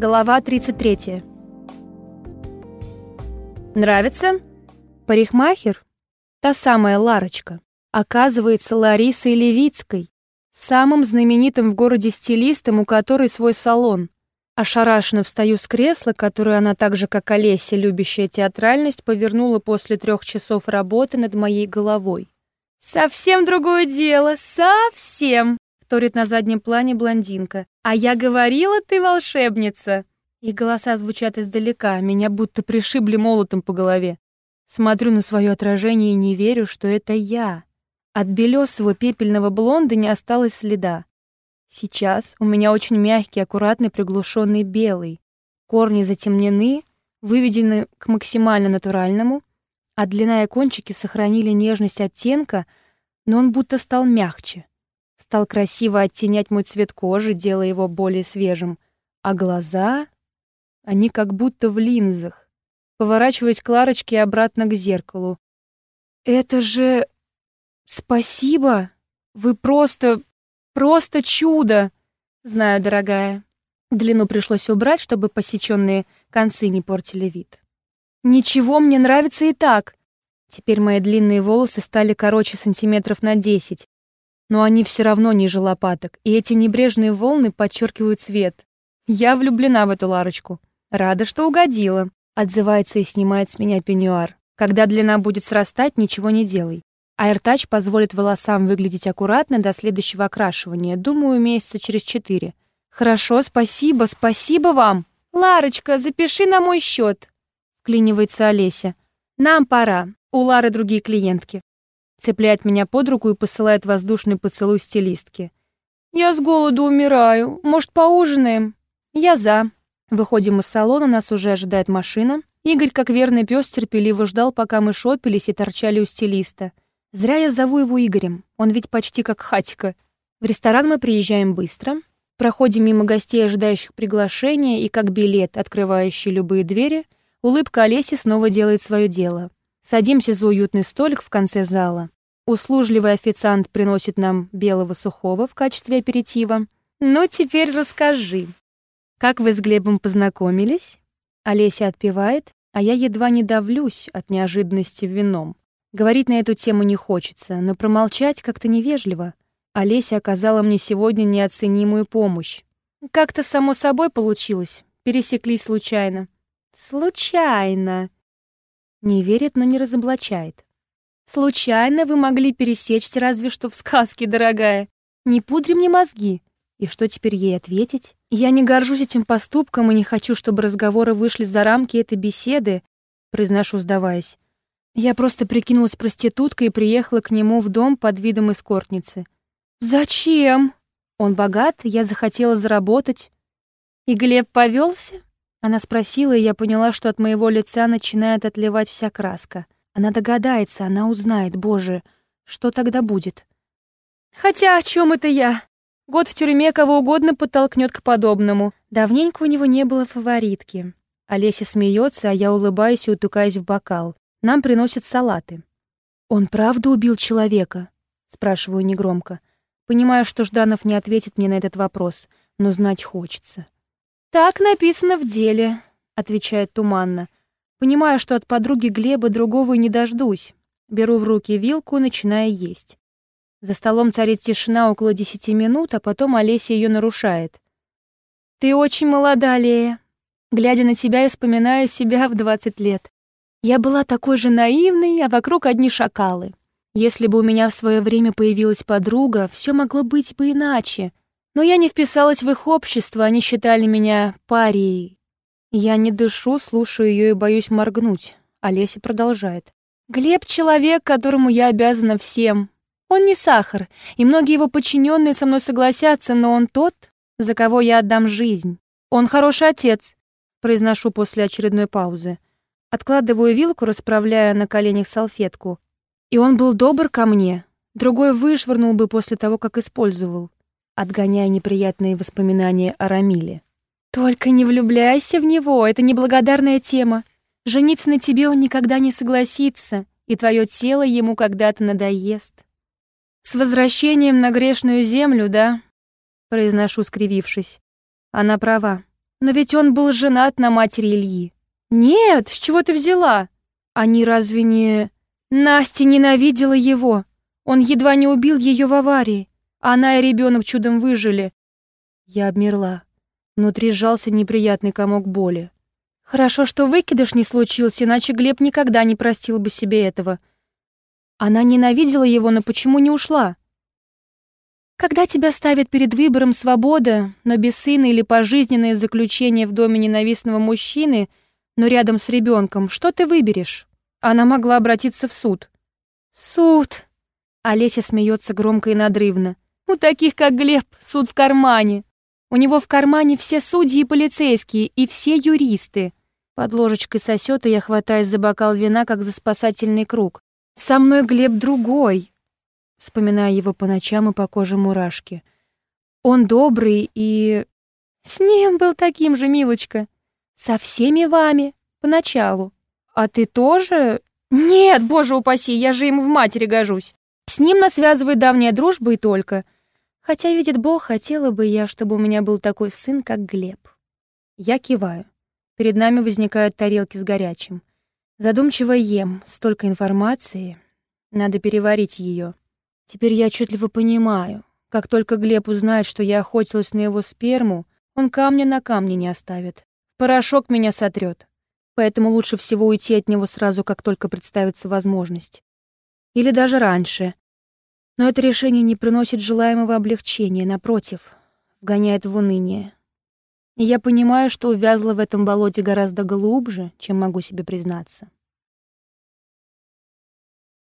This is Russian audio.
Глава 33. Нравится? Парикмахер? Та самая Ларочка. Оказывается, Ларисой Левицкой, самым знаменитым в городе стилистом, у которой свой салон. Ошарашенно встаю с кресла, которое она так же, как Олеся, любящая театральность, повернула после трех часов работы над моей головой. «Совсем другое дело, совсем!» — вторит на заднем плане блондинка. «А я говорила, ты волшебница!» И голоса звучат издалека, меня будто пришибли молотом по голове. Смотрю на свое отражение и не верю, что это я. От белесого пепельного блонда не осталось следа. Сейчас у меня очень мягкий, аккуратный, приглушенный белый. Корни затемнены, выведены к максимально натуральному, а длина и кончики сохранили нежность оттенка, но он будто стал мягче. Стал красиво оттенять мой цвет кожи, делая его более свежим. А глаза... Они как будто в линзах. Поворачиваюсь к Ларочке обратно к зеркалу. «Это же...» «Спасибо! Вы просто... просто чудо!» «Знаю, дорогая». Длину пришлось убрать, чтобы посеченные концы не портили вид. «Ничего, мне нравится и так!» Теперь мои длинные волосы стали короче сантиметров на десять, но они все равно ниже лопаток, и эти небрежные волны подчеркивают цвет. Я влюблена в эту Ларочку. Рада, что угодила. Отзывается и снимает с меня пеньюар. Когда длина будет срастать, ничего не делай. AirTouch позволит волосам выглядеть аккуратно до следующего окрашивания, думаю, месяца через четыре. Хорошо, спасибо, спасибо вам. Ларочка, запиши на мой счет. Вклинивается Олеся. Нам пора. У Лары другие клиентки. Цепляет меня под руку и посылает воздушный поцелуй стилистки. Я с голоду умираю. Может, поужинаем? Я за. Выходим из салона, нас уже ожидает машина. Игорь, как верный пес, терпеливо ждал, пока мы шопились и торчали у стилиста. Зря я зову его Игорем, он ведь почти как хатика. В ресторан мы приезжаем быстро, проходим мимо гостей, ожидающих приглашения, и как билет, открывающий любые двери, улыбка Олеси снова делает свое дело. Садимся за уютный столик в конце зала. Услужливый официант приносит нам белого сухого в качестве аперитива. «Ну, теперь расскажи, как вы с Глебом познакомились?» Олеся отпевает, а я едва не давлюсь от неожиданности вином. Говорить на эту тему не хочется, но промолчать как-то невежливо. Олеся оказала мне сегодня неоценимую помощь. Как-то само собой получилось. Пересеклись случайно. Случайно. Не верит, но не разоблачает. Случайно вы могли пересечься разве что в сказке, дорогая. Не пудри мне мозги. И что теперь ей ответить? Я не горжусь этим поступком и не хочу, чтобы разговоры вышли за рамки этой беседы, произношу, сдаваясь. Я просто прикинулась проституткой и приехала к нему в дом под видом эскортницы. «Зачем?» Он богат, я захотела заработать. «И Глеб повелся? Она спросила, и я поняла, что от моего лица начинает отливать вся краска. Она догадается, она узнает, боже, что тогда будет? Хотя о чем это я? Год в тюрьме кого угодно подтолкнет к подобному. Давненько у него не было фаворитки. Олеся смеется, а я улыбаюсь и утыкаюсь в бокал. Нам приносят салаты. «Он правда убил человека?» — спрашиваю негромко. Понимаю, что Жданов не ответит мне на этот вопрос, но знать хочется. «Так написано в деле», — отвечает туманно. Понимаю, что от подруги Глеба другого и не дождусь. Беру в руки вилку и начинаю есть. За столом царит тишина около десяти минут, а потом Олеся ее нарушает. «Ты очень молода, Лея. Глядя на тебя, я вспоминаю себя в двадцать лет. Я была такой же наивной, а вокруг одни шакалы. Если бы у меня в свое время появилась подруга, все могло быть бы иначе. Но я не вписалась в их общество, они считали меня парией. Я не дышу, слушаю ее и боюсь моргнуть. Олеся продолжает. Глеб — человек, которому я обязана всем. Он не сахар, и многие его подчиненные со мной согласятся, но он тот, за кого я отдам жизнь. Он хороший отец, произношу после очередной паузы. Откладываю вилку, расправляя на коленях салфетку. И он был добр ко мне. Другой вышвырнул бы после того, как использовал, отгоняя неприятные воспоминания о Рамиле. «Только не влюбляйся в него, это неблагодарная тема. Жениться на тебе он никогда не согласится, и твое тело ему когда-то надоест». «С возвращением на грешную землю, да?» — произношу, скривившись. Она права. Но ведь он был женат на матери Ильи. Нет, с чего ты взяла? Они разве не... Настя ненавидела его. Он едва не убил ее в аварии. Она и ребенок чудом выжили. Я обмерла. Внутри сжался неприятный комок боли. Хорошо, что выкидыш не случился, иначе Глеб никогда не простил бы себе этого. Она ненавидела его, но почему не ушла? Когда тебя ставят перед выбором свобода, но без сына или пожизненное заключение в доме ненавистного мужчины, но рядом с ребенком, что ты выберешь? Она могла обратиться в суд. Суд! Олеся смеется громко и надрывно. У таких, как Глеб, суд в кармане. У него в кармане все судьи и полицейские, и все юристы. Под ложечкой сосет, и я хватаюсь за бокал вина, как за спасательный круг. Со мной Глеб другой. Вспоминая его по ночам и по коже мурашки. Он добрый и... С ним был таким же, милочка. Со всеми вами. Поначалу. А ты тоже? Нет, боже упаси, я же ему в матери гожусь. С ним нас связывает давняя дружба и только. Хотя, видит Бог, хотела бы я, чтобы у меня был такой сын, как Глеб. Я киваю. Перед нами возникают тарелки с горячим. Задумчиво ем. Столько информации. Надо переварить ее. Теперь я отчетливо понимаю. Как только Глеб узнает, что я охотилась на его сперму, он камня на камне не оставит. Порошок меня сотрет. Поэтому лучше всего уйти от него сразу, как только представится возможность. Или даже раньше. Но это решение не приносит желаемого облегчения, напротив, вгоняет в уныние. И я понимаю, что увязла в этом болоте гораздо глубже, чем могу себе признаться.